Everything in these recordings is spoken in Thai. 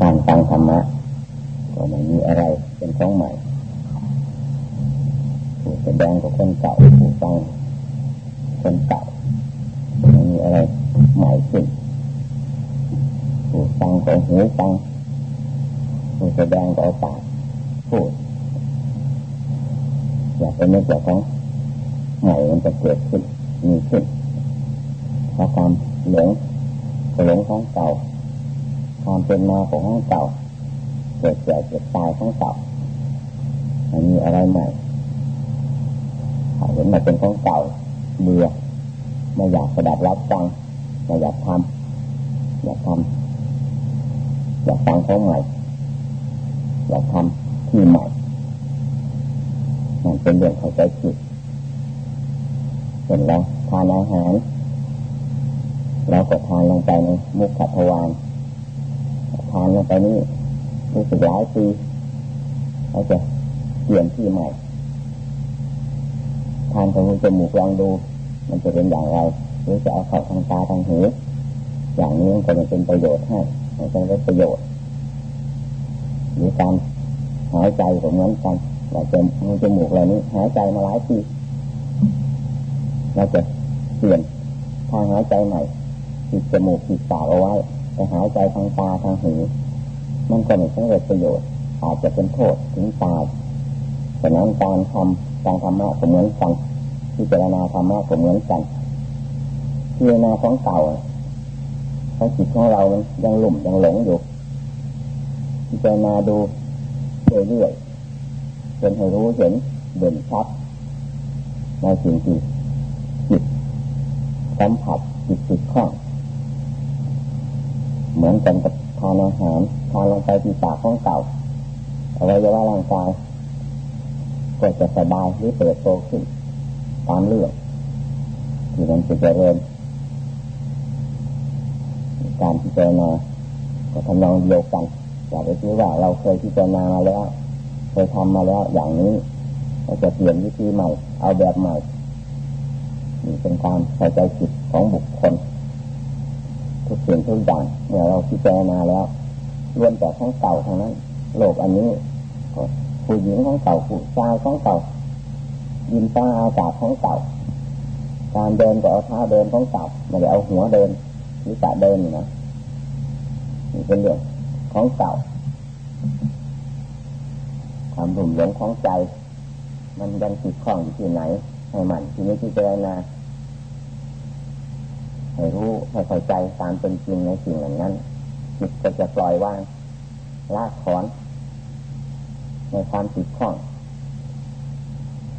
การฟังธรรมะก็ไม่มีอะไรเป็นของใหม่ผู้แสดงก็คนเก่าผู้ฟังคนเก่าไม่มีอะไรใหม่ขึ้นผู้ฟังก็หูฟังผู้แสดงก็ปากพูดอยากเป็นเรื่องของใหม่มันจะเกิดขึ้นมีขึ้นเพราะความหลงหลงของเก่า ความเป็นมาของของเก่าเกิดแก่เกิดตายของเก่ามันมีอะไรใหม่เห็นมาเป็นของเก่าเบื่อไม่อยากสดับรับฟังไม่อยากทำอยากทำอยากฟังของใหม่อยากทำที่ใหม่มันเป็นเรื่องเข้าใจผิดเห็นแล้วทานอาหารเราก็ทานลงไปในมุขทวาร ทานลงไปนี่รู้สึกหลายปีเราจะเปลี่ยนที่ใหม่ทานของจมูกลองดู มันจะเป็นอย่างไรหรือจะเอาเข้าทางตาทางหูอย่างนี้มันจะเป็นประโยชน์ให้มันจะได้ประโยชน์หรือการหายใจของเหมือนกันเราจะมือจมูกเหล่านี้หายใจมาหลายปีเราจะเปลี่ยนทางหายใจใหม่ปิดจมูกปิดปากเอาไว้ ไปหายใจทางตาทางหูมันก็ไม่สำเร็จประโยชน์อาจจะเป็นโทษถึงตายฉะนั้นการทำการธรรมะก็เหมือนกันพิจารณาธรรมะก็เหมือนกันพิจารณาของเก่าเพราะจิตของเรามันยังหลุ่มยังหลงอยู่พิจารณาดูเรื่อยๆจนให้รู้เห็นเด่นชัดในสิ่งที่จิตสัมผัสจิตติดข้อง เหมือนกันกับทานอาหารทานลงไปที่ปากของเก่าอวัยวะร่างกายก็จะสบายหรือเติบโตขึ้นตามเรื่องที่มันจะเจริญการพิจารณาก็ทำนองเดียวกันอยากไปคิดว่าเราเคยพิจารณามาแล้ว เคยทำมาแล้วอย่างนี้เราจะเปลี่ยนวิธีใหม่ เอาแบบใหม่นี่เป็นการใส่ใจจิตของบุคคล ทุกสิ่งทุกอย่างเมื่อเราพิจารณาแล้วรวมแต่ทั้งเก่าทั้งนั้น โลกอันนี้ผู้หญิงของเก่าผู้ชายของเก่ายินฟ้าอากาศของเก่าการเดินก็เอาเท้าเดินของเก่าไม่ได้เอาหัวเดินหรือจะเดินนะนี่เป็นเรื่องของเก่าความรุ่มหลงของใจ มันยังติดข้องอยู่ที่ไหนให้มันที่นี้ที่เจรณา ให้รู้ให้เข้าใจตามเป็นจริงในสิ่งเหล่านั้นจิตก็จะปล่อยวางละถอน ในความติดข้อง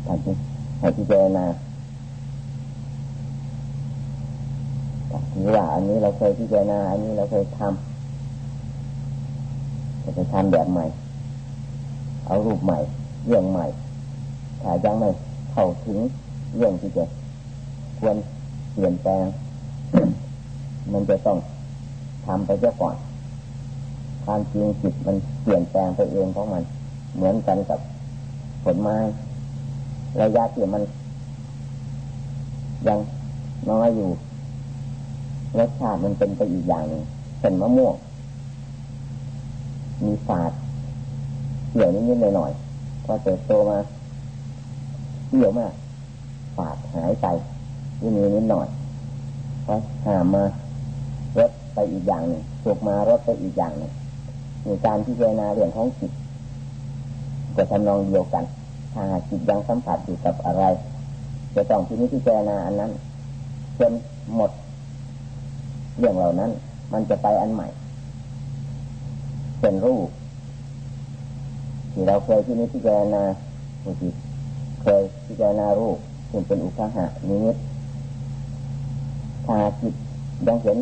ถ้าจิตให้พิจารณาถือว่าอันนี้เราเคยพิจารณา อันนี้เราเคยทำจะไปทำแบบใหม่ เอารูปใหม่ เรื่องใหม่ถ้ายังไม่เข้าถึงเรื่องที่จะควรเปลี่ยนแปลง มันจะต้องทำไปเสียก่อนความจริงจิตมันเปลี่ยนแปลงไปเองของมัน เหมือนกันกับผลไม้ระยะที่มัน ยังน้อยอยู่รสชาติมันเป็นไปอีกอย่างหนึ่งเป็นมะม่วงมีฝาดเกี่ยวนิดๆหน่อยๆพอเติบโตมาเกี่ยวมากฝาดหายไปนิดนิดหน่อยพอหามา รถไปอีกอย่างหนึ่งสุกมารถไปอีกอย่างหนึ่งมีการพิจารณาเรื่องของจิตก็ทำนองเดียวกันถ้าจิตยังสัมผัสอยู่กับอะไร จะต้องที่นี้พิจารณาอันนั้นจนหมด เรื่องเหล่านั้น มันจะไปอันใหม่ เป็นรูปที่เราเคยที่นี้พิจารณาจิตเคยพิจารณารูปซึ่งเป็นอุคหะนิมิตถ้าจิตยังเห็น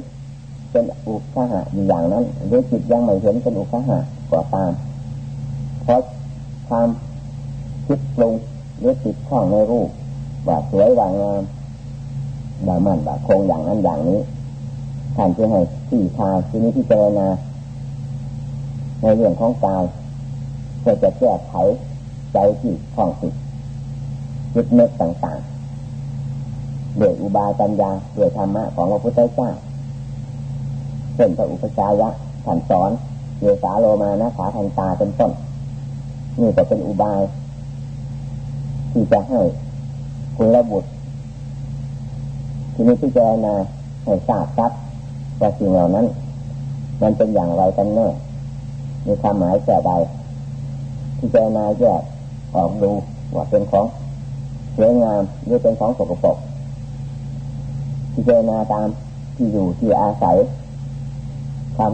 เป็นอุคหะอย่างนั้นหรือจิตยังไม่เห็นเป็นอุคหะก็ตามเพราะความคิดปรุงหรือติดข้องในรูปว่าสวยว่างามบ่ามันบ่าคงอย่างนั้นอย่างนี้ท่านจะให้ที่ชาที่นี้ที่เจรณาในเรื่องของกายเพื่อจะแก้ไขใจที่ข้องติดคิดเนึกต่างๆโดยอุบายปัญญาโดยธรรมะของพระพุทธเจ้า เช่นพระอุปจายะท่านสอนเสาโลมานะขาทันตาเป็นต้นนี่ก็เป็นอุบาย ที่จะให้คุณระบุตรทีนี้ที่เจนาให้ทราบครับว่าสิ่งเหล่านั้น มันเป็นอย่างไรกันแน่มีความหมายแก่ใดที่เจนาแยกออกดูว่าเป็นของสวยงามหรือเป็นของสกปรกที่เจนาตามที่อยู่ที่อาศัย ความ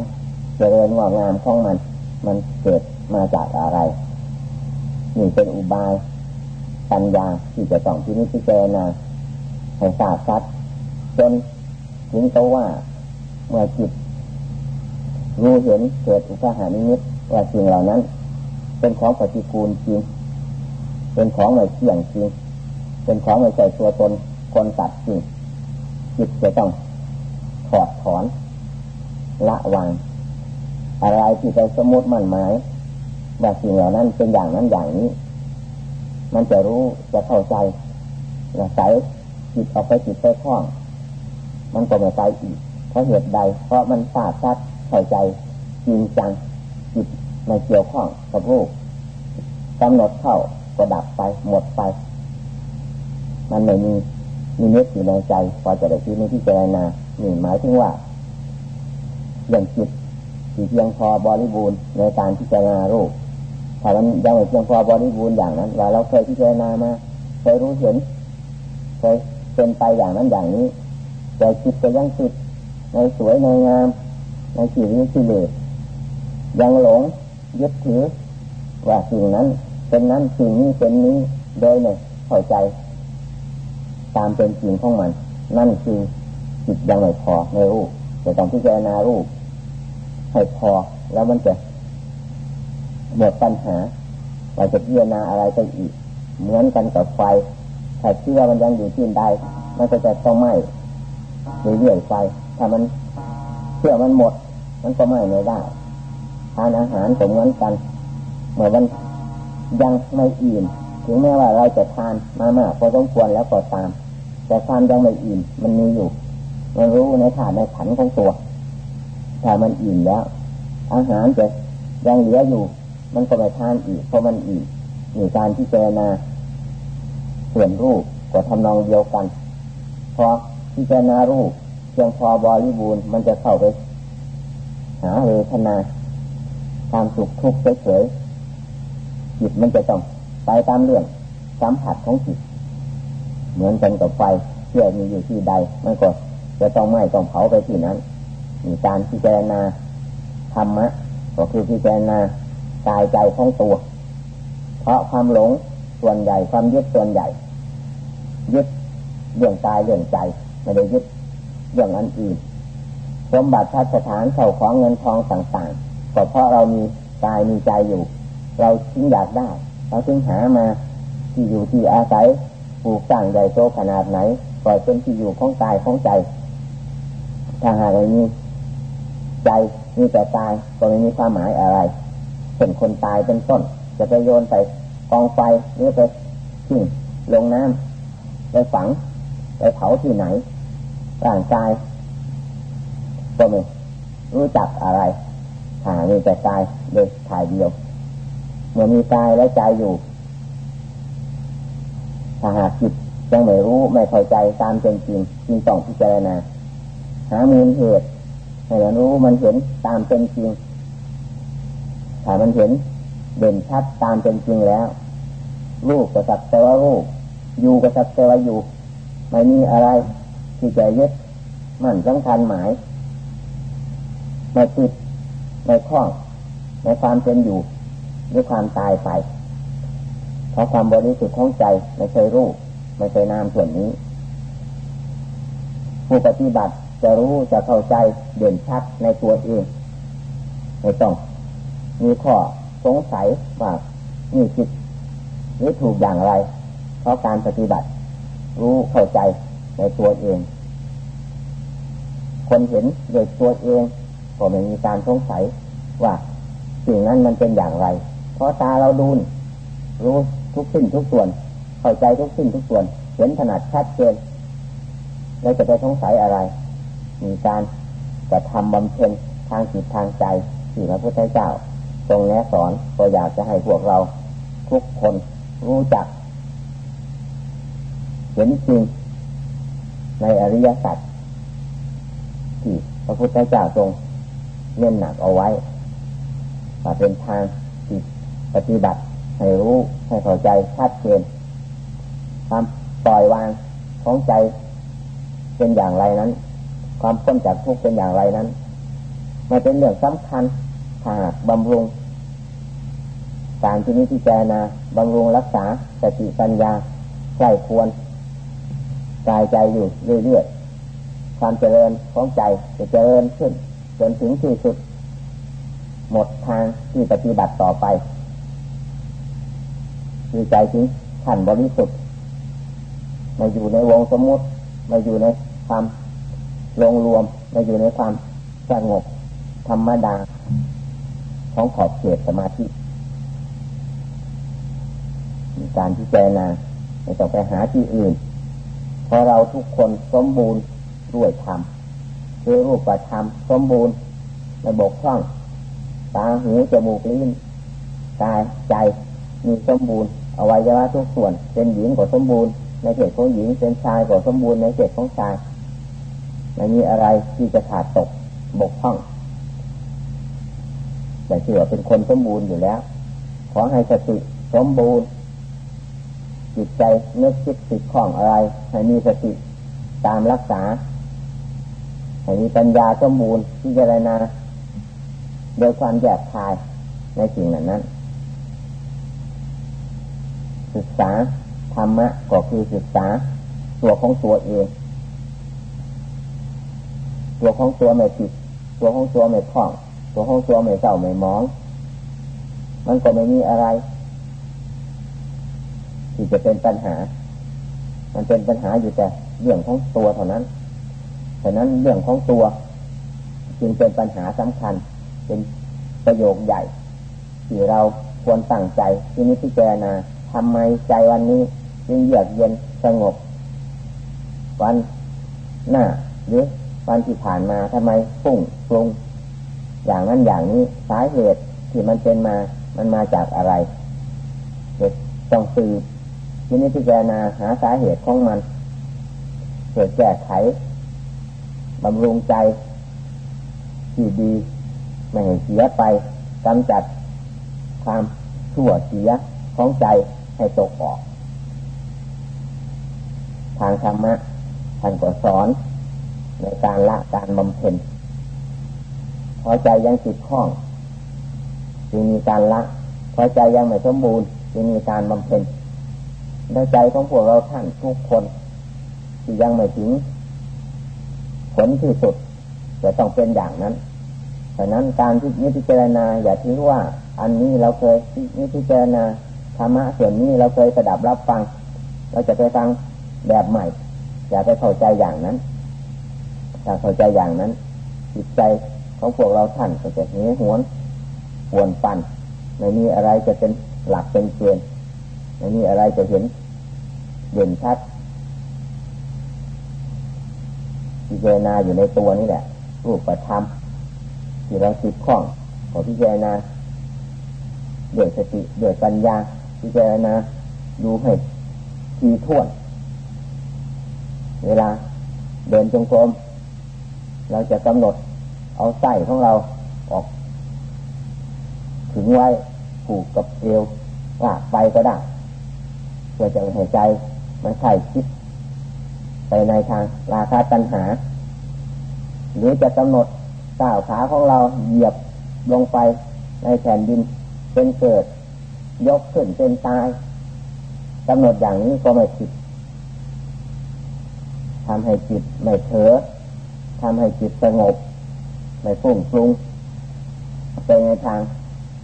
เจริญงอกงามของมัน มันเกิดมาจากอะไรนี่เป็นอุบายปัญญาที่จะต้องที่นี้ที่เจนาให้ทราบชัดจนถึงตัวว่าเมื่อจิตรู้เห็นเกิดอุปหานิมิตว่าสิ่งเหล่านั้น เป็นของปฏิกูลจริงเป็นของไม่เที่ยงจริงเป็นของไม่ใช่ตัวตนคนตัดจริงจิตจะต้องถอดถอน ละวางอะไรที่ไปสมมติมั่นหมายว่าสิ่งเหล่านั้นเป็นอย่างนั้นอย่างนี้ มันจะรู้จะเข้าใจจะใส่จิตออกไปจิตไปคล้อง มันก็ไม่ไปอีก เพราะเหตุใด เพราะมันทราบชัดเข้าใจจริงจังจิตในเกี่ยวข้องกับรูปกำหนดเข้าก็ดับไปหมดไป มันไม่มีมีเนื้ออยู่ในใจพอจะได้ที่นี้ที่เจรนานี่หมายถึงว่า อย่างจิตที่เพียงพอบริบูรณ์ในการที่เจรนารูปถ้ามันยังไม่เพียงพอบริบูรณ์อย่างนั้นว่าเราเคยที่เจรนามาเคยรู้เห็นเคยเป็นไปอย่างนั้นอย่างนี้ แต่จิตก็ยังติดในสวยในงามในสิ่งนี้สิ่งเลยังหลงยึดถือว่าสิ่งนั้น เป็นนั้นสิ่งนี้เป็นนี้โดยเนี่ยเข้าใจ ตามเป็นจริงของมัน นั่นคือจิตยังไม่พอในรูปจะต้องพิจารณารูป ให้พอ แล้วมันจะหมดปัญหาเราจะพิจารณาอะไรไปอีก เหมือนกันกับไฟถ้าเชื่อมันยังอยู่ที่ใดมันก็จะต้องไหม้เรื่อยๆไปถ้ามันเชื่อมันหมด มันก็ไหม้ไม่ได้ทานอาหารก็เหมือนกันเมื่อมันยังไม่อิ่มถึงแม้ว่าเราจะทานมามากพอสมควรแล้วก็ตาม แต่ความยังไม่อิ่มมันมีอยู่มันรู้ในถาดในขันของตัว ถ้ามันอิ่มแล้ว อาหารจะยังเหลืออยู่ มันก็ไม่ทานอีกเพราะมันอิ่มมีการที่เจนาส่วนรูปก็ทำนองเดียวกันพอพิจรณารูปเพียงพอบริบูรณ์มันจะเข้าไป หาเวทนาความสุขทุกข์เฉยๆจิตมันจะต้องไปตามเรื่องสัมผัสของจิตเหมือนกันกับไฟเชื่อมีอยู่ที่ใดมันก็จะต้องไหม้ต้องเผาไปที่นั้น การพิจารณาธรรมะก็คือพิจารณากายใจของตัว เพราะความหลงส่วนใหญ่ความยึดส่วนใหญ่ ยึดเรื่องกายเรื่องใจไม่ได้ยึดเรื่องอันอื่นสมบัติพัฒฐานเข่าของเงินทองต่างๆก็เพราะเรามีกายมีใจอยู่ เราจึงอยากได้ เราจึงหามาที่อยู่ที่อาศัยปลูกสร้างใหญ่โตขนาดไหนปล่อยเป็นที่อยู่ของกายของใจถ้าหากไม่มี ใจมีแต่ตายก็ไม่มีความหมายอะไรเป็นคนตายเป็นต้น จะไปโยนไปกองไฟหรือไปทิ้งลงน้ำไปฝังไปเผาที่ไหนร่างกายก็ไม่รู้จักอะไรหามีแต่กายโดยถ่ายเดียว เมื่อมีกายและใจอยู่ถ้าหากจิตยังไม่รู้ไม่เข้าใจตามจริงจริงจึงต้องพิจารณาหามูลเหตุ ให้มันรู้มันเห็นตามเป็นจริงถ้ามันเห็นเด่นชัดตามเป็นจริงแล้ว รูปก็สักแต่ว่ารูปอยู่ก็สักแต่ว่าอยู่ ไม่มีอะไรที่จะยึดมั่นสำคัญหมายไม่ติดไม่คล้องในความเป็นอยู่ด้วยความตายไป เพราะความบริสุทธิ์ของใจไม่ใช่รูปไม่ใช่นามส่วนนี้ ผู้ปฏิบัติ จะรู้จะเข้าใจเด่นชัดในตัวเองไม่ต้อง มีข้อสงสัยว่านี่จิตหรือถูกอย่างไร เพราะการปฏิบัติ รู้เข้าใจในตัวเอง คนเห็นโดยตัวเองก็ไม่มีการสงสัยว่าสิ่งนั้นมันเป็นอย่างไร เพราะตาเราดูรู้ทุกสิ่งทุกส่วน เข้าใจทุกสิ่งทุกส่วน เห็นถนัดชัดเจนเราจะไปสงสัยอะไร มีการจะทำบำเพ็ญทางจิตทางใจที่พระพุทธเจ้าทรงแนะสอนก็อยากจะให้พวกเราทุกคนรู้จัก เห็นจริงในอริยสัจที่พระพุทธเจ้าทรงเน้นหนักเอาไว้ว่าเป็นทางที่ปฏิบัติให้รู้ให้เข้าใจชัดเจนความปล่อยวางของใจเป็นอย่างไรนั้น ความพ้นจากทุกข์เป็นอย่างไรนั้นมันเป็นเรื่องสำคัญหากบำรุงการที่นี้ที่แจนาบำรุงรักษาสติปัญญาใกล้ควรกายใจอยู่เรื่อยๆความเจริญของใจจะเจริญขึ้นจนถึงที่สุด หมดทางที่ปฏิบัติต่อไปคือใจถึงขันบริสุทธิ์มาอยู่ในวงสมมุติมาอยู่ในความ รวมรวมมาอยู่ในความสงบธรรมดา ของขอบเขตสมาธิการที่เจนาไม่ต้องไปหาที่อื่น เพราะเราทุกคนสมบูรณ์ด้วยธรรมคือรูปธรรมสมบูรณ์ในบกพร่องตาหูจมูกลิ้นกายใจมีสมบูรณ์อวัยวะทุกส่วน เป็นหญิงก็สมบูรณ์ในเขตของหญิงเป็นชายก็สมบูรณ์ในเขตของชาย ไม่มีอะไรที่จะขาดตกบกพร่อง แต่เชื่อเป็นคนสมบูรณ์อยู่แล้ว ขอให้สติสมบูรณ์ จิตใจนึกคิดติดข้องอะไร ให้มีสติตามรักษา ให้มีปัญญาสมบูรณ์ที่จะรนาโดยความแยกคายในสิ่งนั้นนั้น ศึกษาธรรมะก็คือศึกษาตัวของตัวเอง ตัวของตัวไม่ผิด ตัวของตัวไม่คล่อง ตัวของตัวไม่เศร้าไม่มอง มันก็ไม่มีอะไร ที่จะเป็นปัญหา มันเป็นปัญหาอยู่แต่เรื่องของตัวเท่านั้นฉะนั้นเรื่องของตัว จึงเป็นปัญหาสำคัญ เป็นประโยคใหญ่ที่เราควรตั้งใจที่นี้พิจารณาทำไมใจวันนี้จึงเยือกเย็นสงบวันหน้าหรือ วันที่ผ่านมาทำไมฟุ้งปรุงอย่างนั้นอย่างนี้สาเหตุที่มันเป็นมามันมาจากอะไรต้องสืบทีนี้พิจารณาหาสาเหตุของมันเกิดแก้ไขบำรุงใจที่ดีไม่ให้เสียไปกำจัดความชั่วเสียของใจให้ตกออก ทางธรรมะท่านก็สอน ในการละการบำเพ็ญพอใจยังติดข้องจึงมีการละพอใจยังไม่สมบูรณ์จึงมีการบำเพ็ญในใจของพวกเราท่านทุกคนที่ยังไม่ถึงผลที่สุดจะต้องเป็นอย่างนั้นฉะนั้นการที่นิพพานาอย่าทิ้งว่า อันนี้เราเคยนิพพานาธรรมะส่วนนี้เราเคยสดับรับฟัง เราจะไปฟังแบบใหม่ อย่าไปเข้าใจอย่างนั้น ถ้าเข้าใจอย่างนั้น จิตใจของพวกเราท่านก็จะเหนีหวนหวนปั่นไม่มีอะไรจะเป็นหลักเป็นเกณฑ์ไม่มีอะไรจะเห็นเด่นชัดพิจารณาอยู่ในตัวนี่แหละ รูปธรรมที่เราติดข้องขอพิจารณาเดือดสติเดือดปัญญา พิจารณาดูให้ทีท่วน เวลาเดินจงกรม เราจะกำหนดเอาไส้ของเราออก ถึงไว้ผูกกับเอวว่าไปก็ได้เพื่อจะให้ใจมันไข่คิด ไปในทางราคาตัณหา หรือจะกำหนดก้าวขาของเราเหยียบลงไปในแผ่นดินเป็นเกิด ยกขึ้นเป็นตายกำหนดอย่างนี้ก็ไม่ผิดทำให้จิตไม่เถอ ทำให้จิตสงบไม่ฟุ้งฟรุงไปในทาง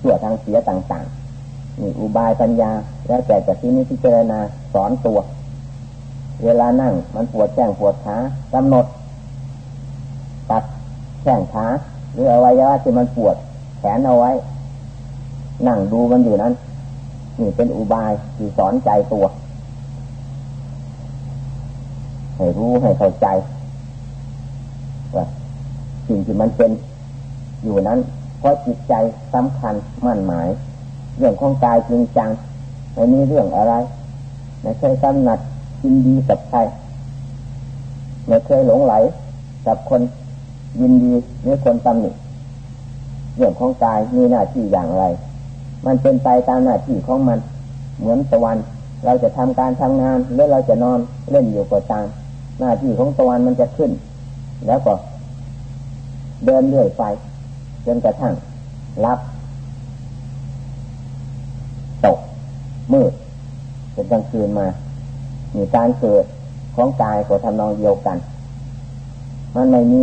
ชั่วทางเสียต่างๆนี่อุบายปัญญา แล้วแต่จะที่นี้พิจารณาสอนตัว เวลานั่งมันปวดแข้งปวดขากำหนด ตัดแข้งขาหรืออวัยวะที่มันปวดแขนเอาไว้ นั่งดูมันอยู่นั้น นี่เป็นอุบายที่สอนใจตัว ให้รู้ให้เข้าใจ สิ่งที่มันเป็นอยู่นั้น เพราะจิตใจสำคัญมั่นหมาย เรื่องของกายจริงจังไม่มีเรื่องอะไรไม่เคยกำหนัดยินดีกับใครไม่เคยหลงไหล กับคนยินดีหรือคนตำหนิเรื่องของกายมีหน้าที่อย่างไร มันเป็นไปตามหน้าที่ของมัน เหมือนตะวัน เราจะทำการทำงานหรือเราจะนอนเล่นอยู่ก็ตามหน้าที่ของตะวันมันจะขึ้น แล้วก็ เดินเรื่อยไปจนกระทั่งรับตกมืดเป็นกลางคืนมา มีการเกิดของกายก็ทำนองเดียวกัน มันไม่มี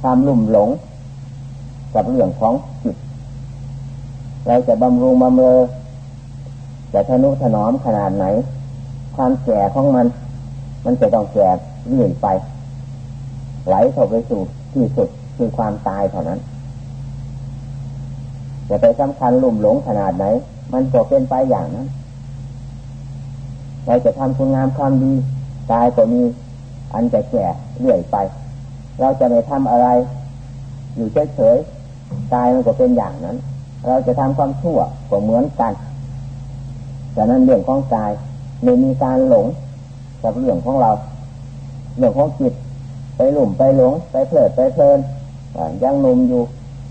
ความลุ่มหลง กับเรื่องของจิตเราจะบำรุงบำเรอจะทนุถนอมขนาดไหน ความแก่ของมัน มันจะต้องแก่เรื่อยไป ไหลเข้าไปสู่ที่สุด คือความตายเท่านั้นจะไปสำคัญลุ่มหลงขนาดไหน มันก็เป็นไปอย่างนั้นเราจะทำคุณงามความดีกายก็มีอันจะแก่เรื่อยไป เราจะไม่ทำอะไร อยู่เฉยๆกายมันก็เป็นอย่างนั้น เราจะทำความชั่วก็เหมือนกันดังนั้นเรื่องของกายไม่มีการหลงกับเรื่องของเรา เรื่องของจิตไปหลุ่มไปหลง ไปเพลิดไปเพลิน ยังหนุ่มอยู่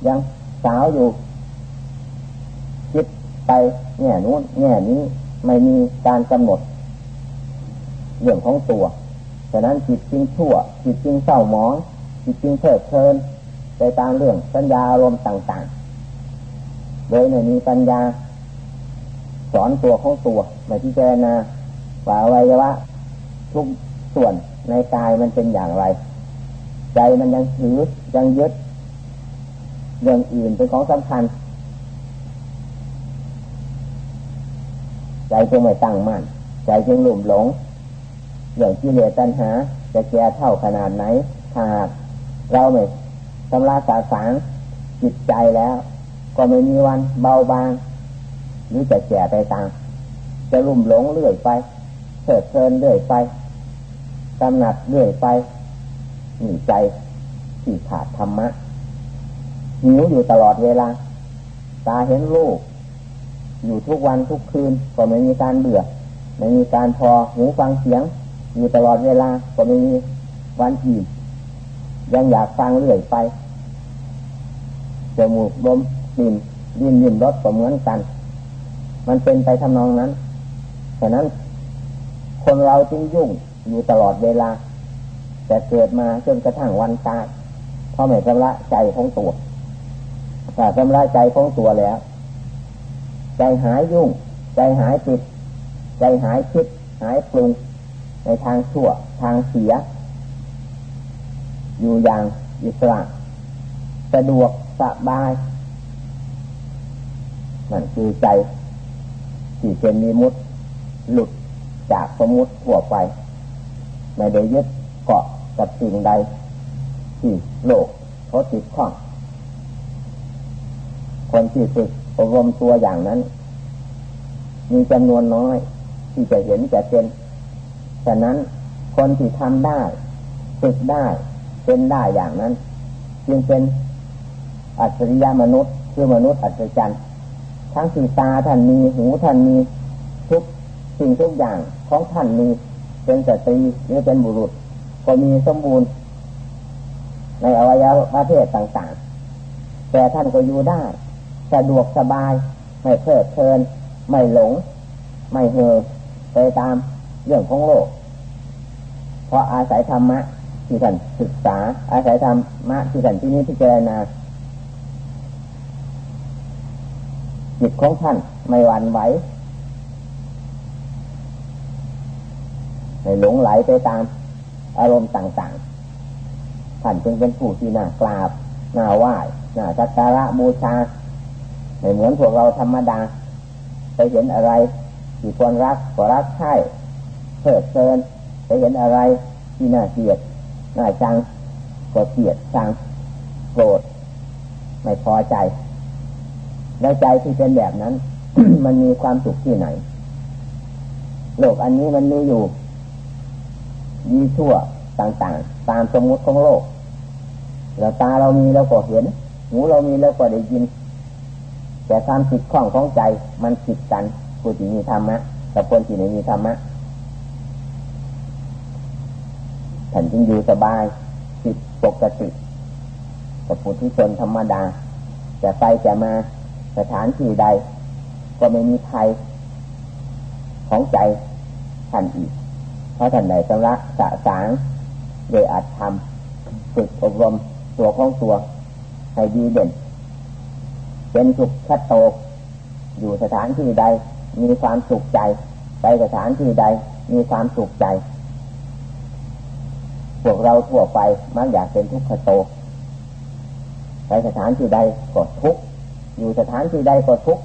ยังสาวอยู่ คิดไปแง่นู้นแง่นี้ไม่มีการกำหนด เรื่องของตัวฉะนั้นจิตจริงชั่ว จิตจริงเศร้าหมอง จิตจริงเพลิดเพลินไปตามเรื่องสัญญาอารมณ์ต่างๆ โดยไม่มีปัญญา สอนตัวของตัวไม่ที่เจนาว่าอวัยวะทุกส่วนในกายมันเป็นอย่างไร ใจมันยังถือยังยึดเรื่องอื่นเป็นของสำคัญ ใจจึงไม่ตั้งมั่นใจจึงหลุ่มหลงอย่างที่เหลือตัณหา จะแก่เท่าขนาดไหนหากเราไม่ชำระสาสางจิตใจแล้ว ก็ไม่มีวันเบาบาง หรือจะแก่ไปตาม จะลุ่มหลงเรื่อยไปเถิดเพลินเรื่อยไปกำหนัดเรื่อยไป ใจที่ขาดธรรมะหิวอยู่ตลอดเวลา ตาเห็นลูก อยู่ทุกวันทุกคืน ก็ไม่มีการเบื่อ ไม่มีการพอหูฟังเสียง อยู่ตลอดเวลา ก็ไม่มีวันอิ่มยังอยากฟังเรื่อยไปจมูกลมดินดินดินรสก็เหมือนกัน มันเป็นไปทำนองนั้นฉะนั้น คนเราจึงยุ่งอยู่ตลอดเวลา แต่เกิดมาจนกระทั่งวันตายเพราะไม่ชำระใจของตัวถ้าชำระใจของตัวแล้ว ใจหายยุ่ง ใจหายติด ใจหายคิด หายปรุง ในทางชั่ว ทางเสีย อยู่อย่างอิสระสะดวกสบายนั่นคือใจที่เป็นมีมุดหลุดจากสมุติทั่วไป ไม่ได้ยึด เกาะกับสิ่งใดที่โลกเขาติดข้องคนที่ฝึกอบรมตัวอย่างนั้น มีจำนวนน้อย ที่จะเห็นจะเป็นฉะนั้นคนที่ทำได้ฝึกได้เป็นได้อย่างนั้น จึงเป็นอัจฉริยมนุษย์คือมนุษย์อัศจรรย์ทั้งสีตาท่านมีหูท่านมีทุกสิ่งทุกอย่างของท่านมีเป็นสตรีหรือเป็นบุรุษ ก็มีสมบูรณ์ ในอวัยวะประเภทต่างๆ แต่ท่านก็อยู่ได้สะดวกสบาย ไม่เพลิดเพลิน ไม่หลง ไม่เห่อไปตามเรื่องของโลก เพราะอาศัยธรรมะที่ท่านศึกษา อาศัยธรรมะที่ท่านที่นี้ที่เจรณาจิตของท่านไม่หวั่นไหวไม่หลงไหลไปตาม อารมณ์ต่างๆ ท่านจึงเป็นผู้ที่น่ากราบน่าไหว้น่าสักการะบูชาไม่เหมือนพวกเราธรรมดา ไปเห็นอะไรที่ควรรักก็รักใช่เพลิดเพลินไปเห็นอะไรที่น่าเกลียดน่าจังก็เกลียดชังโกรธไม่พอใจในใจที่เป็นแบบนั้น มันมีความสุขที่ไหน โลกอันนี้มันมีอยู่ ยีชั่วต่างๆ ตามสมมติของโลกแล้วตาเรามีเราก็เห็น หูเรามีเราก็ได้ยิน แต่ความจิตคล่องของใจมันผิดกันผู้ที่มีธรรมะกับคนที่ไม่มีธรรมะฉันจึงอยู่สบายจิตปกติกับผู้ที่ชนธรรมดาจะไปจะมาสถานที่ใด ก็ไม่มีใครของใจท่านอีก เพราะท่านใดสำลักสะสางโดยอาจทำฝึกอบรมตัวของตัวให้ดีเด่น เป็นสุขชัดโต อยู่สถานที่ใด มีความสุขใจ ไปสถานที่ใด มีความสุขใจ พวกเราทั่วไปมักอยากเป็นทุกขโต ไปสถานที่ใดก็ทุกข์อยู่สถานที่ใดก็ทุกข์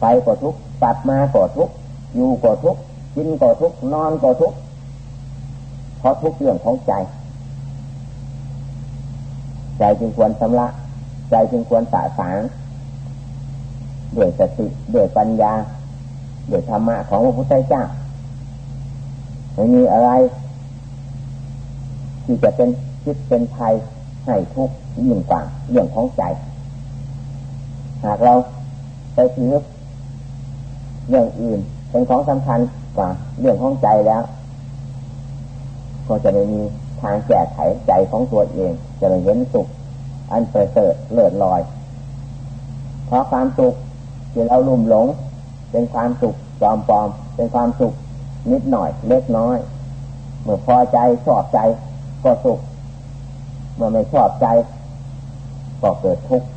ไปก็ทุกข์กลับมาก็ทุกข์อยู่ก็ทุกข์ กินก็ทุกนอนก็ทุกเพราะทุกเรื่องของใจ ใจจึงควรชำระ ใจจึงควรสะสางด้วยสติด้วยปัญญาด้วยธรรมะของพระพุทธเจ้าไม่มีอะไร ที่จะเป็นคิดเป็นภัยให้ทุกข์ยิ่งกว่าเรื่องของใจ หากเราไปถือเรื่องอื่นเป็นของสำคัญ กว่าเรื่องของใจแล้ว ก็จะไม่มีทางแก้ไขใจของตัวเอง จะไม่เห็นสุข อันเสริฐเลิศลอย เพราะความสุขที่เราลุ่มหลง เป็นความสุขจอมปลอม เป็นความสุขนิดหน่อยเล็กน้อย เมื่อพอใจชอบใจก็สุข เมื่อไม่ชอบใจ ก็เกิดทุกข์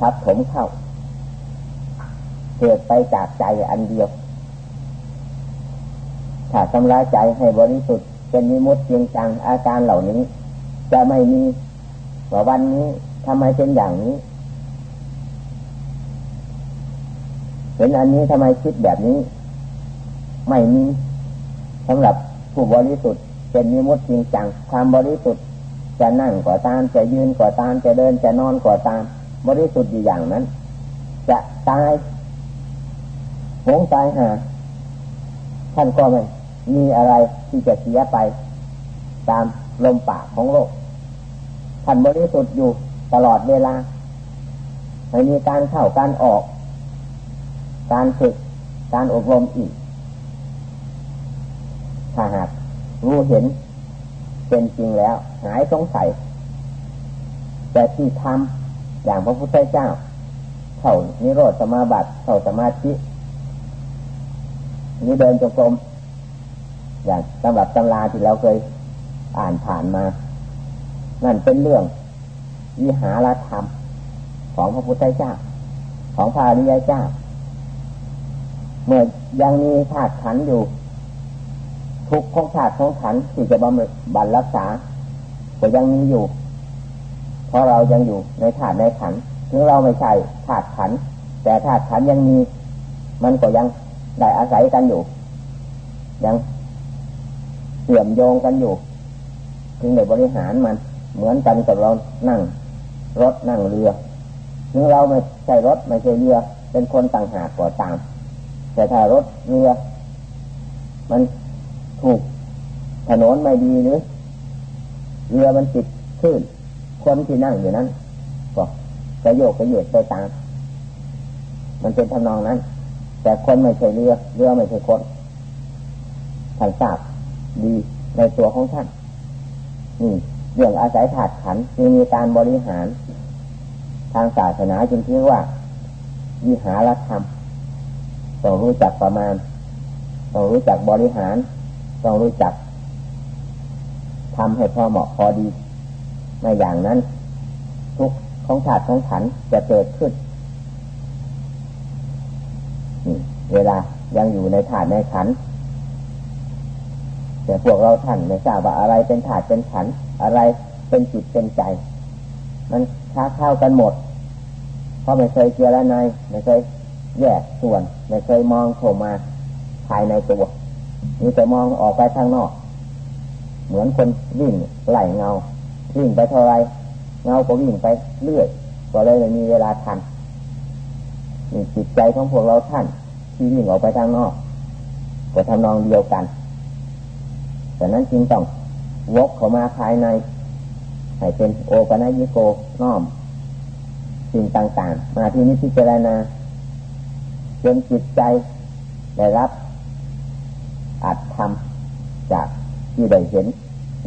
ทับถมเข้า เกิดไปจากใจอันเดียว ถ้าทำลายใจให้บริสุทธิ์เป็นมิมุติจริงจังอาการเหล่านี้ จะไม่มีว่าวันนี้ทำไมเป็นอย่างนี้เห็นอันนี้ทำไมคิดแบบนี้ ไม่มีสำหรับผู้บริสุทธิ์เป็นมิมุติจริงจังความบริสุทธิ์จะนั่งก่อตามจะยืนก่อตามจะเดินจะนอนก่อตาม บริสุทธิ์อยู่อย่างนั้น จะตายหงตายหาท่านก็ไม่ มีอะไรที่จะเสียไป ตามลมปากของโลกท่านบริสุทธิ์อยู่ตลอดเวลาไม่มีการเข้าการออก การฝึก การอบรมอีก ถ้าหากรู้เห็นเป็นจริงแล้ว หายสงสัย แต่ที่ทำอย่างพระพุทธเจ้า เข้านิโรธสมาบัติเข้าสมาธินี่เดินจงกรม อย่างตำรับตำราที่เราเคยอ่านผ่านมา นั่นเป็นเรื่องวิหารธรรมของพระพุทธเจ้า ของพระอริยเจ้า เมื่อยังมีธาตุขันอยู่ ทุกของธาตุของขันที่จะบำบัดรักษาก็ยังมีอยู่ เพราะเรายังอยู่ในธาตุในขันถึงเราไม่ใช่ธาตุขัน แต่ธาตุขันยังมี มันก็ยังได้อาศัยกันอยู่ ยัง เสื่อมโยงกันอยู่จึงได้บริหารมัน เหมือนกันกับเรานั่ง รถนั่งเรือถึงเราไม่ใช่รถไม่ใช่เรือ เป็นคนต่างหากก่อตาม แต่ถ้ารถเรือ มันถูกถนนไม่ดีหรือเรือมันติดขึ้นคนที่นั่งอยู่นั้นก็จะโยกจะเหยียดไปตาม มันเป็นทำนองนั้น แต่คนไม่ใช่เรือ เรือไม่ใช่คนท่านทราบ ดีในตัวของท่านนี่เรื่องอาศัยถาดขันจึงมีการบริหาร ทางศาสนาจึงเรียกว่าวิหารธรรมต้องรู้จักประมาณต้องรู้จักบริหารต้องรู้จักทำให้พอเหมาะพอดีในอย่างนั้น ทุกของถาดของขันจะเกิดขึ้นเวลายังอยู่ในถาดในขัน แต่พวกเราท่านไม่ทราบว่าอะไรเป็นถาดเป็นขันอะไรเป็นจิตเป็นใจ มันค้าเข้ากันหมด เพราะไม่เคยเจรนายไม่เคยแยกส่วน ไม่เคยมองเข้ามาภายในตัวมีแต่มองออกไปทางนอก เหมือนคนวิ่งไหลเงา วิ่งไปเท่าไรเงาก็วิ่งไปเรื่อยก็เลยไม่มีเวลาทันนี่จิตใจของพวกเราท่าน ที่วิ่งออกไปทางนอกก็ทำนองเดียวกัน แต่นั้นจึงต้องวกเข้ามาภายใน ให้เป็นโอปัญญิโกน้อม สิ่งต่างๆ มาที่นี้พิจารณาจนจิตใจได้รับอัดทำจากที่ได้เห็น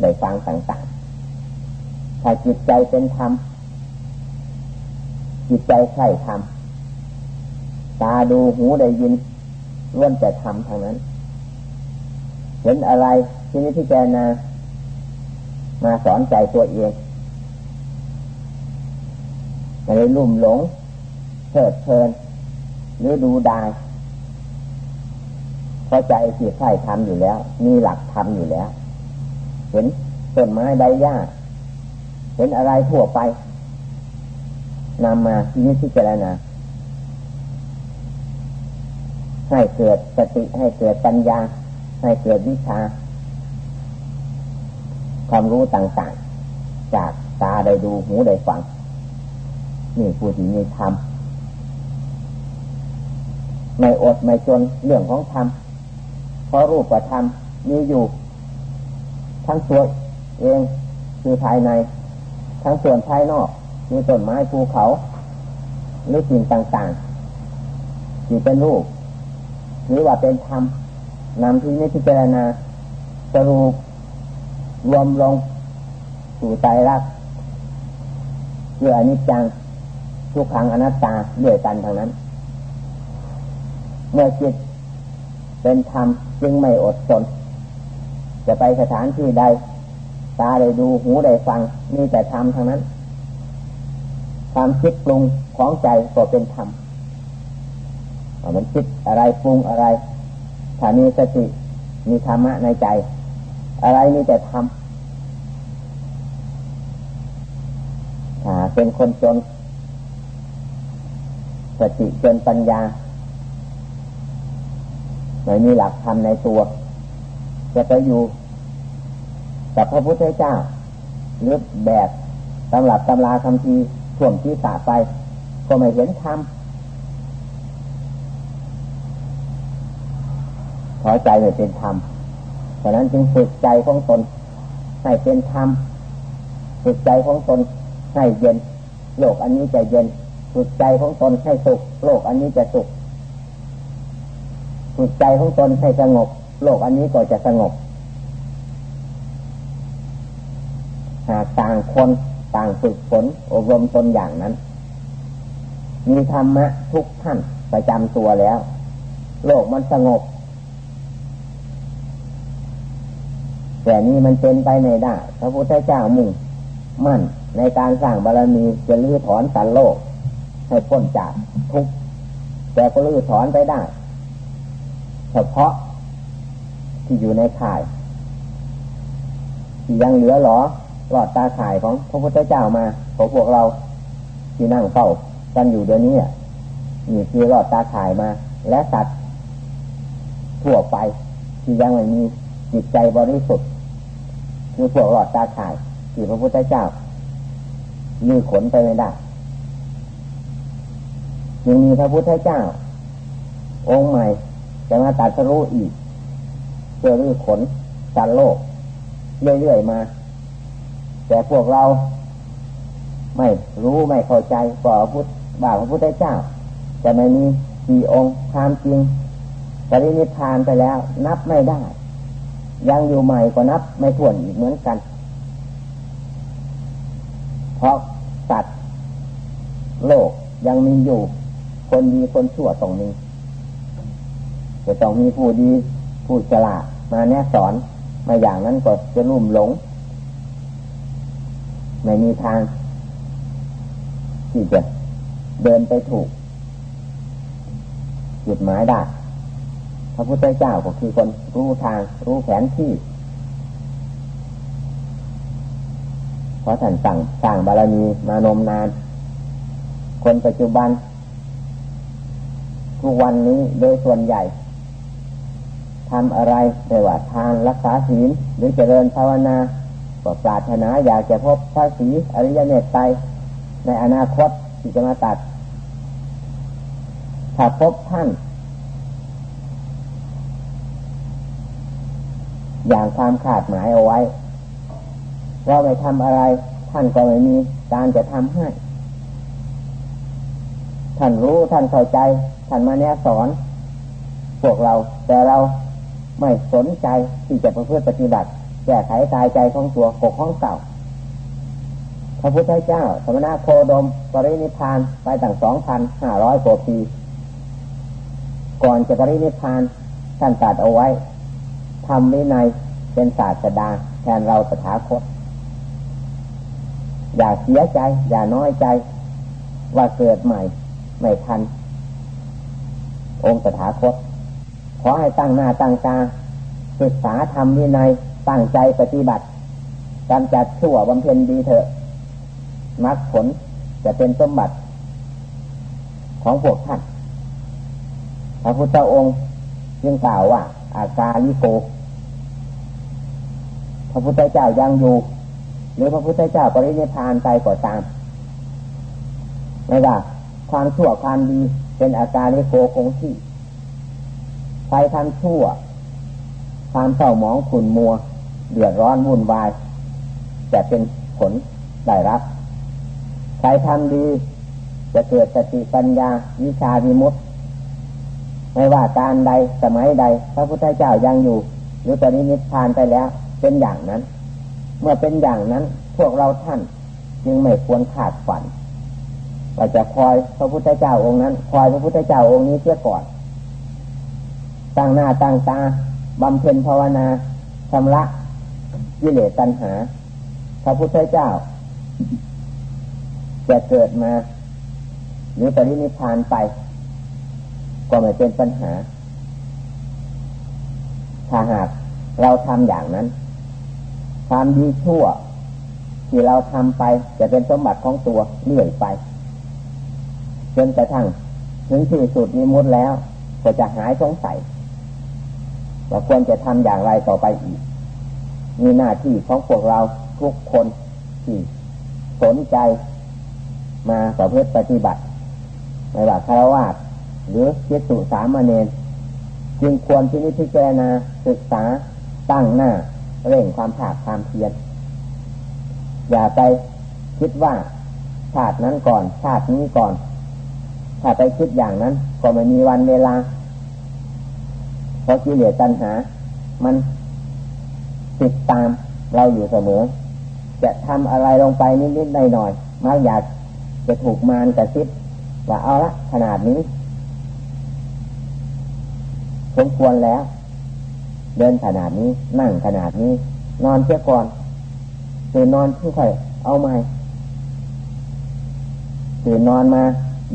ได้ฟังต่างๆ ถ้าจิตใจเป็นธรรม จิตใจใช่ธรรม ตาดูหูได้ยินล้วนแต่ทำทางนั้น เห็นอะไร ทีนี้ที่แกนามาสอนใจตัวเองไม่ได้ลุ่มหลงเถิดเพลินหรือดูดายเพราะใจสิใช่ทำอยู่แล้ว มีหลักทำอยู่แล้ว เห็นต้นไม้ใบหญ้า เห็นอะไรทั่วไปนำมาที่นี้ที่เจรณาให้เกิดสติให้เกิดปัญญา ให้เกิดวิชา ความรู้ต่างๆ จากตาได้ดูหูได้ฟัง นี่ผู้ที่มีธรรมไม่อดไม่จนเรื่องของธรรมเพราะรูปธรรมมีอยู่ ทั้งส่วนเองคือภายใน ทั้งส่วนภายนอกคือต้นไม้ภูเขาหรือสิ่งต่างๆที่เป็นรูปหรือว่าเป็นธรรมนำที่นี้พิจารณาสรุป รวมลงสู่ใจรักเพื่ออนิจจังทุกขังอนัตตาด้วยกันทางนั้น เมื่อจิตเป็นธรรมจึงไม่อดทนจะไปสถานที่ใด ตาได้ดูหูได้ฟังมีแต่ธรรมทางนั้น ความคิดปรุงของใจก็เป็นธรรมมันคิดอะไรปรุงอะไรถ้ามีสติมีธรรมะในใจ อะไรมีแต่ทำถ้าเป็นคนจนสติจนปัญญาไม่มีหลักธรรมในตัว จะไปอยู่กับพระพุทธเจ้า หรือแบบตำรับตำราคำทีช่วงที่ตาไป ก็ไม่เห็นธรรมพอใจไม่เป็นธรรม ฉะนั้นจึงฝึกใจของตน ให้เป็นธรรมฝึกใจของตนให้เย็น โลกอันนี้จะเย็นฝึกใจของตนให้สุข โลกอันนี้จะสุขฝึกใจของตนให้สงบ โลกอันนี้ก็จะสงบหากต่างคนต่างฝึกฝนอบรมตนอย่างนั้น มีธรรมะทุกท่านประจำตัวแล้ว โลกมันสงบ แต่นี้มันเป็นไปในได้ พระพุทธเจ้ามุ่งมั่นในการสร้างบารมีจะลื้อถอนสันโลก ให้พ้นจากทุกข์แต่ก็ลื้อถอนไปได้ เฉพาะที่อยู่ในข่ายที่ยังเหลือหรอหลอดตาข่ายของพระพุทธเจ้ามาของพวกเราที่นั่งเฝ้ากันอยู่เดี๋ยวนี้มีคือหลอดตาข่ายมา และสัตว์ทั่วไปที่ยังไม่มีจิตใจบริสุทธิ์ คือพวกหลอดตาข่ายที่พระพุทธเจ้าลือขนไปไม่ได้ยังมีพระพุทธเจ้า องค์ใหม่จะมาตัดสรู้อีกเพื่อลือขนสันโลก เรื่อยๆมา แต่พวกเราไม่รู้ไม่เข้าใจกว่าพุทธบ่าพระพุทธเจ้า จะไม่มีกี่องค์ความจริงปรินิพานไปแล้ว นับไม่ได้ ยังอยู่ใหม่ก็นับ ไม่ถ้วนอีกเหมือนกัน เพราะสัตว์โลกยังมีอยู่ คนดีคนชั่วตรงนี้ จะต้องมีผู้ดีผู้ฉลาดมาแนะสอนมาอย่างนั้นก็จะลุ่มหลง ไม่มีทาง ที่จะเดินไปถูก จุดหมายได้ พระพุทธเจ้าก็คือคนรู้ทางรู้แผนที่เพราะท่านสั่งสร้างบารมีมานมนาน คนปัจจุบัน ทุกวันนี้โดยส่วนใหญ่ทำอะไรไม่ว่าทานรักษาศีลหรือเจริญภาวนาก็ปรารถนาอยากจะพบพระศีอริยเมตไตในอนาคตที่จะมาตัด ถ้าพบท่าน อย่างความขาดหมายเอาไว้เราไม่ทำอะไร ท่านก็ไม่มีการจะทำให้ ท่านรู้ท่านเข้าใจ ท่านมาแนะสอน พวกเรา แต่เราไม่สนใจที่จะประพฤติปฏิบัติแก้ไขกายใจของตัวปกข้องเก่าพระพุทธเจ้า สมณะโคดม ปรินิพานไปตั้งสองพันห้าร้อยกว่าปี ก่อนจะปรินิพานท่านตัดเอาไว้ ทำวินัยเป็นศาสดาแทนเราสถาคต อย่าเสียใจ อย่าน้อยใจ ว่าเกิดใหม่ ไม่ทัน องค์สถาคต ขอให้ตั้งหน้าตั้งตาศึกษาทำวินัยตั้งใจปฏิบัติกำจัดชั่วบำเพ็ญดีเถอะมรรคผลจะเป็นสมบัติของพวกท่านพระพุทธองค์จึงกล่าวว่า อาการลิโก พระพุทธเจ้ายังอยู่ หรือพระพุทธเจ้าปรินิพานไปก็ตามไม่ว่าความชั่วความดีเป็นอาการลิโกคงที่ใครทำชั่ว ความเศร้าหมองขุ่นมัว เดือดร้อนวุ่นวายจะเป็นผลได้รับใครทำดีจะเกิดสติปัญญาวิชาวิมุตติไม่ว่าการใดสมัยใด พระพุทธเจ้ายังอยู่ หรือปรินิพพานไปแล้ว เป็นอย่างนั้น เมื่อเป็นอย่างนั้น พวกเราท่านจึงไม่ควรขาดฝันว่าจะคอยพระพุทธเจ้าองค์นั้นคอยพระพุทธเจ้าองค์นี้เสียก่อนตั้งหน้าตั้งตาบำเพ็ญภาวนาชำระกิเลสตัณหา พระพุทธเจ้า จะเกิดมาหรือปรินิพานไป ก็ไม่เป็นปัญหา ถ้าหากเราทำอย่างนั้น ความดีชั่ว ที่เราทำไปจะเป็นสมบัติของตัวเรื่อยไป จนกระทั่งถึงที่สุดมีมุดแล้ว ก็จะหายสงสัยว่าควรจะทำอย่างไรต่อไปอีก มีหน้าที่ของพวกเราทุกคนที่สนใจมาประพฤติปฏิบัติไม่ว่าคารวะหรือเจสุสามเณรจึงควรที่นิพพานาศึกษาตั้งหน้า เร่งความผาดความเพียรอย่าไปคิดว่าชาตินั้นก่อนชาตินี้ก่อน ถ้าไปคิดอย่างนั้น ก็ไม่มีวันเวลาเพราะกิเลสตัณหา มันติดตามเราอยู่เสมอ จะทำอะไรลงไปนิดๆหน่อยๆมักอยากจะถูกมารกระซิบว่าเอาละขนาดนี้สมควรแล้ว เดินขนาดนี้ นั่งขนาดนี้ นอนเสียก่อนตื่นนอนที่ค่อยเอาใหม่ตื่นนอนมา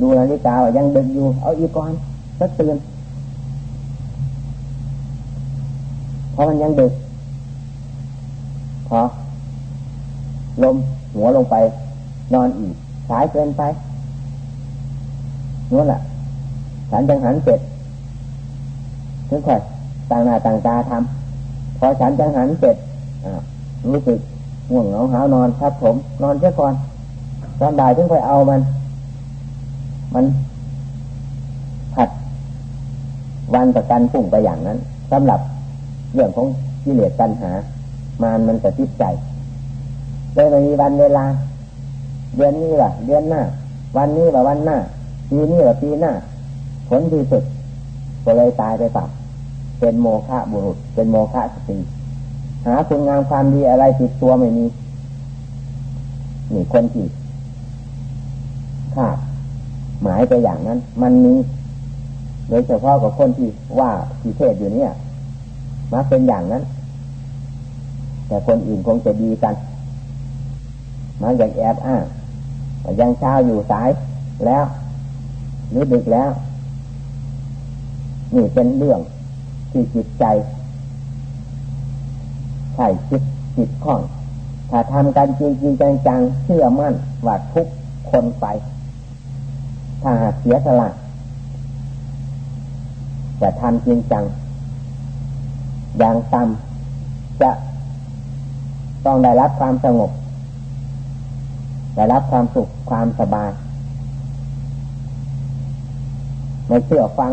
ดูนาฬิกายังดึกอยู่ เอาอีกก่อนสักตื่นเพราะมันยังดึกพอลมหัวลงไป นอนอีก สายเกินไปนั่นแหละฉันจังหันเสร็จถึงค่อย ต่างหน้าต่างตาทำพอฉันจังหันเสร็จรู้สึกง่วงเหงาหานอนครับผมนอนเสียก่อนตอนบ่ายถึงค่อยเอามัน มันผัดวันประกันพุ่งไปอย่างนั้นสำหรับเรื่องของกิเลสปัญหา มานมันจะติดใจเลยไม่มีวันเวลา เดือนนี้ล่ะเดือนหน้า วันนี้ว่าวันหน้าปีนี้ว่าปีหน้า ผลที่สุดก็เลยตายไปปรับ เป็นโมฆะบุรุษ เป็นโมฆะสติหาคุณงามความดีอะไรติดตัวไม่มีนี่คนที่ขาดหมายไปอย่างนั้น มันมีโดยเฉพาะกับคนที่ว่าที่เทศอยู่เนี่ยมาเป็นอย่างนั้น แต่คนอื่นคงจะดีกันมาอย่างแอบอ้างยังเช้าอยู่สายแล้วหรือดึกแล้ว นี่เป็นเรื่อง ที่จิตใจใช่จิตจิตข้อง ถ้าทำกันจริงจริงจังๆเชื่อมั่นว่าทุกคนไป ถ้าหากเสียสละจะทำจริงจัง อย่างต่ำจะต้องได้รับความสงบ ได้รับความสุขความสบาย ไม่เชื่อฟัง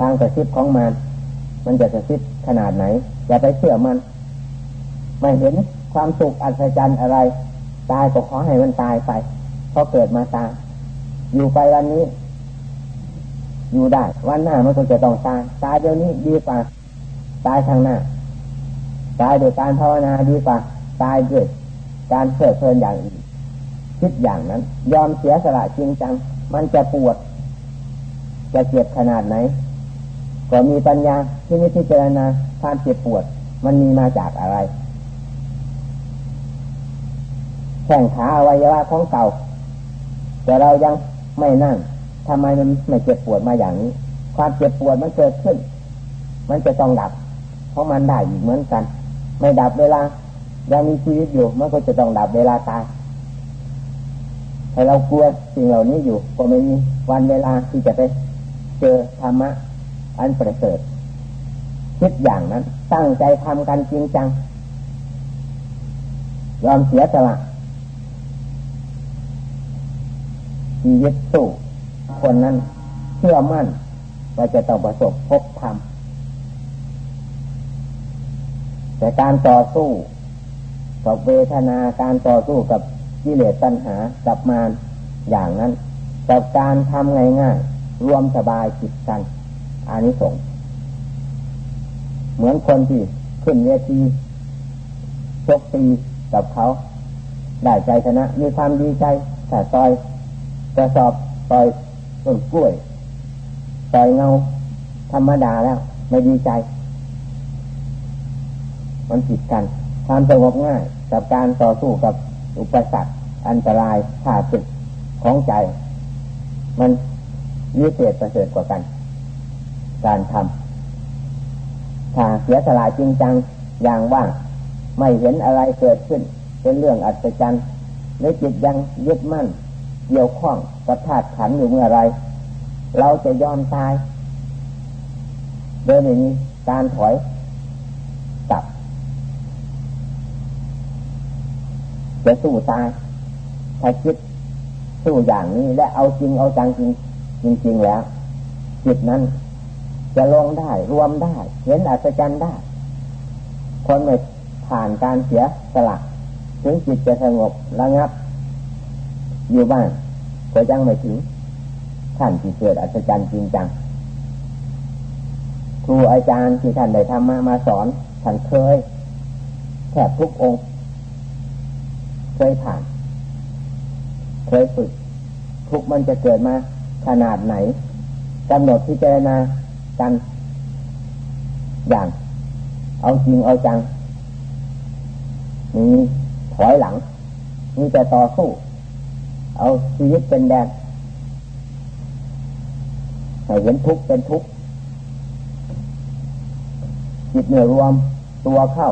ทางกระซิบของมัน มันจะกระซิบขนาดไหน อย่าไปเชื่อมัน ไม่เห็นความสุขอัศจรรย์อะไร ตายก็ขอให้มันตายไปเพราะเกิดมาตาย อยู่ไปวันนี้ อยู่ได้ วันหน้ามันก็จะต้องตาย ตายเดี๋ยวนี้ดีกว่า ตายทางหน้า ตายโดยการภาวนาดีกว่า ตายด้วยการเพลิดเพลินอย่างอื่นคิดอย่างนั้น ยอมเสียสละจริงจัง มันจะปวด จะเจ็บขนาดไหน ก็มีปัญญาที่นิพพารณาความเจ็บปวด มันมีมาจากอะไรแข่งขาอวัยวะของเก่า แต่เรายังไม่นั่งทำไมมันไม่เจ็บปวดมาอย่างนี้ ความเจ็บปวดมันเกิดขึ้น มันจะต้องดับ เพราะมันได้อีกเหมือนกัน ไม่ดับเวลายังมีชีวิตอยู่มันก็จะต้องดับเวลาตายถ้เรากลัวสิ่งเหล่านี้อยู่ก็ไม่มีวันเวลาที่จะไปเจอธรรมะ อันประเสริฐคิดอย่างนั้น ตั้งใจทำกันจริงจัง ยอมเสียสละชีวิตสู้คนนั้นเชื่อมั่นว่าจะต้องประสบพบธรรมแต่การต่อสู้กับเวทนาการต่อสู้กับกิเลสตัณหากับมารอย่างนั้น กับการทำง่ายๆรวมสบายจิตกัน อานิสงส์เหมือนคนที่ขึ้นเวทีชกตีกับเขา ได้ใจชนะ มีความดีใจแต่ต่อยกระสอบต่อยต้นกล้วยต่อยเงาธรรมดาแล้ว ไม่ดีใจ มันผิดกัน ความสงบง่าย กับการต่อสู้กับอุปสรรคอันตรายขาดสึกของใจ มันวิเศษประเสริฐกว่ากัน การทำถ้าเสียสละจริงจังอย่างว่างไม่เห็นอะไรเกิดขึ้น เป็นเรื่องอัศจรรย์ในจิตยังยึดมั่น เกี่ยวข้องกับธาตุขันอยู่เมื่อไร เราจะยอมตายโดยไม่มีการถอยกลับจะสู้ตายถ้าคิดสู้อย่างนี้และเอาจริงเอาจังจริงจริงจริงแล้ว จิตนั้น จะลงได้รวมได้ เห็นอัศจรรย์ได้ คนไม่ผ่านการเสียสละถึงจิตจะสงบระงับ อยู่บ้านก็ยังไม่ถึงท่านที่เกิดอัศจรรย์จริงจังครูอาจารย์ที่ท่านได้ทำมามาสอนท่านเคยแทบทุกองค์เคยผ่าน เคยฝึก ทุกมันจะเกิดมาขนาดไหนกำหนดที่เจรณา กัน อย่าง เอาจริงเอาจังมีถอยหลังมีแต่ต่อสู้ เอาชีวิตเป็นแดนให้เห็นทุกข์เป็นทุกข์จิตเหนือรวมตัวเข้า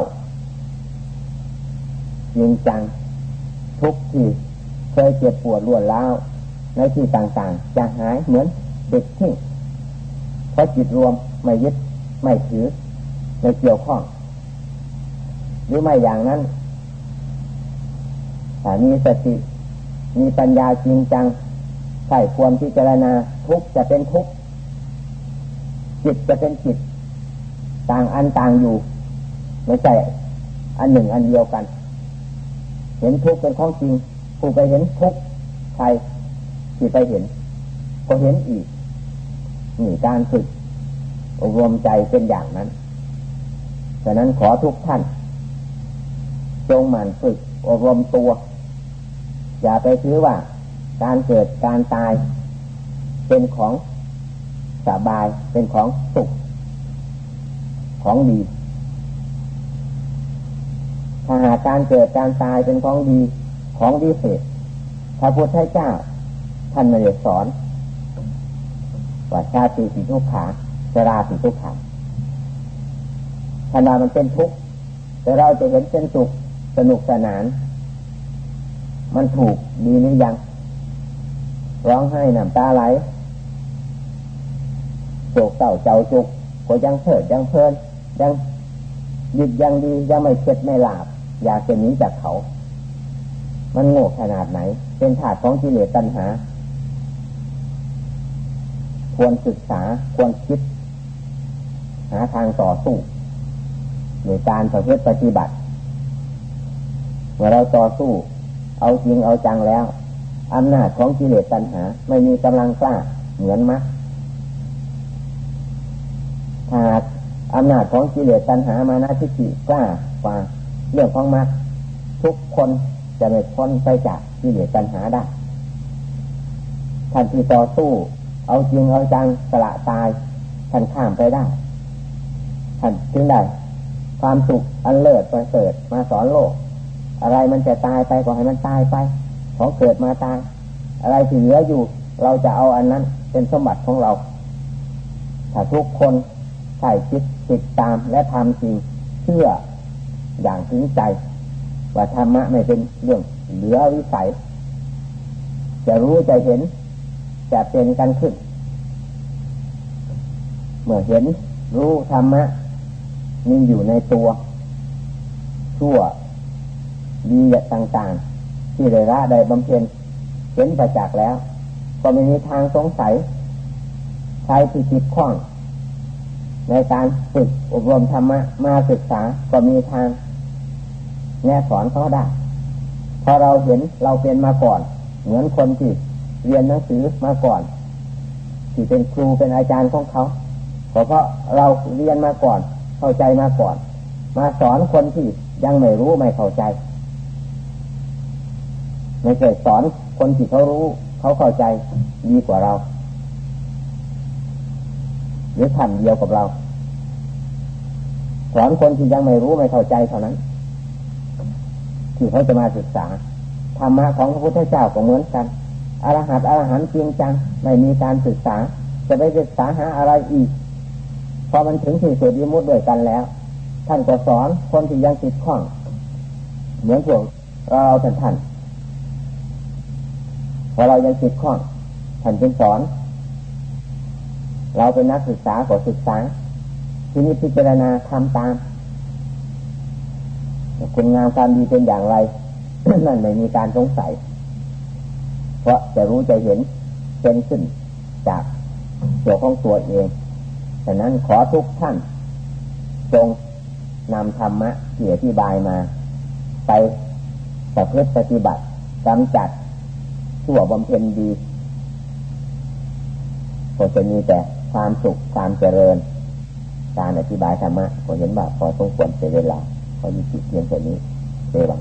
จริงจัง ทุกที่เคยเจ็บปวดรวดร้าวในที่ต่างๆ จะหายเหมือนเด็กที่ ราะจิตรวมไม่ยึดไม่ถือไม่เกี่ยวข้อง หรือไม่อย่างนั้นถ้ามีสติ มีปัญญาจริงจังใช่ควรพิจารณาทุกจะเป็นทุกจิตจะเป็นจิต ต่างอันต่างอยู่ ไม่ใช่อันหนึ่งอันเดียวกัน เห็นทุกเป็นของจริงผู้ไปเห็นทุกใครที่ไปเห็น ก็เห็นอีก นี่การฝึกอบรมใจเป็นอย่างนั้นฉะนั้นขอทุกท่าน จงหมั่นฝึกอบรมตัว อย่าไปถือว่า การเกิดการตาย เป็นของสบายเป็นของสุข ของดีถ้าหากการเกิดการตายเป็นของดีของวิเศษพระพุทธเจ้าท่านไม่ได้สอน ว่าชาติสิทุกขาชราสิทุกขาขณะมันเป็นทุกข์แต่เราจะเห็นเป็นสุขสนุกสนาน มันถูกดีหรือยัง ร้องไห้น้ำตาไหลโศกเศร้าเจ้าจุกก็ยังเพิดยังเพลินยังหยุดยังดียังไม่เช็ดไม่หลาบ อยากจะหนีจากเขา มันโง่ขนาดไหน เป็นถาดของกิเลสตัณหา ควรศึกษาควรคิด หาทางต่อสู้โดยการประพฤติปฏิบัติ เมื่อเราต่อสู้ เอาจริงเอาจังแล้วอำนาจของกิเลสตัณหา ไม่มีกำลังกล้าเหมือนมรรคหากอำนาจของกิเลสตัณหามานะทิฏฐิกล้ากว่าเรื่องของมรรคทุกคนจะไม่พ้นไปจากกิเลสตัณหาได้ท่านที่ต่อสู้ เอาจริงเอาจังสละตายท่านข้ามไปได้ท่านถึงได้ความสุขอันเลิศประเสริฐมาสอนโลก อะไรมันจะตายไปก็ให้มันตายไปของเกิดมาตาย อะไรที่เหลืออยู่ เราจะเอาอันนั้นเป็นสมบัติของเรา ถ้าทุกคนใส่คิดติดตามและทำจริงเชื่ออย่างถึงใจ ว่าธรรมะไม่เป็นเรื่องเหลือวิสัย จะรู้จะเห็น จะเป็นกันขึ้น เมื่อเห็นรู้ธรรมะมีอยู่ในตัว ชั่วดีต่างๆ ที่ได้ละได้บำเพ็ญเห็นประจักษ์แล้ว ก็ไม่มีทางสงสัยใครที่จิตคล้อง ในการฝึกอบรมธรรมะมาศึกษาก็มีทางแนะสอนเขาได้พอเราเห็นเราเป็นมาก่อน เหมือนคนที่ เรียนหนังสือมาก่อนที่เป็นครูเป็นอาจารย์ของเขาเพราะเราเรียนมาก่อน เข้าใจมาก่อน มาสอนคนที่ยังไม่รู้ไม่เข้าใจไม่เคยสอนคนที่เขารู้ เขาเข้าใจดีกว่าเรา หรือทันเดียวกับเรา สอนคนที่ยังไม่รู้ไม่เข้าใจเท่านั้น ที่เขาจะมาศึกษาธรรมะของพระพุทธเจ้าก็เหมือนกัน อรหัตอรหันต์จริงจังไม่มีการศึกษา จะไปศึกษาหาอะไรอีก พอมันถึงที่สุดยมุดด้วยกันแล้ว ท่านก็สอนคนที่ยังติดข้อง เหมือนพวกเราท่านท่านพอเรายังติดข้องท่านจึงสอน เราเป็นนักศึกษาก็ศึกษา ที่นี้พิจารณาทำตามคุณงามความดีเป็นอย่างไรนั่นไม่มีการสงสัย ราะจะรู้จะเห็นเป็นขึ้นจากตัวของตัวเองฉะนั้นขอทุกท่าน จงนำธรรมะที่อธิบายมา ไปประพฤติปฏิบัติกำจัดชั่วบำเพ็ญดีก็จะมีแต่ความสุขความเจริญ การอธิบายธรรมะก็เห็นว่าพอต้องควรเสียเวลาพอมีจิเพียงแค่นี้เดวัง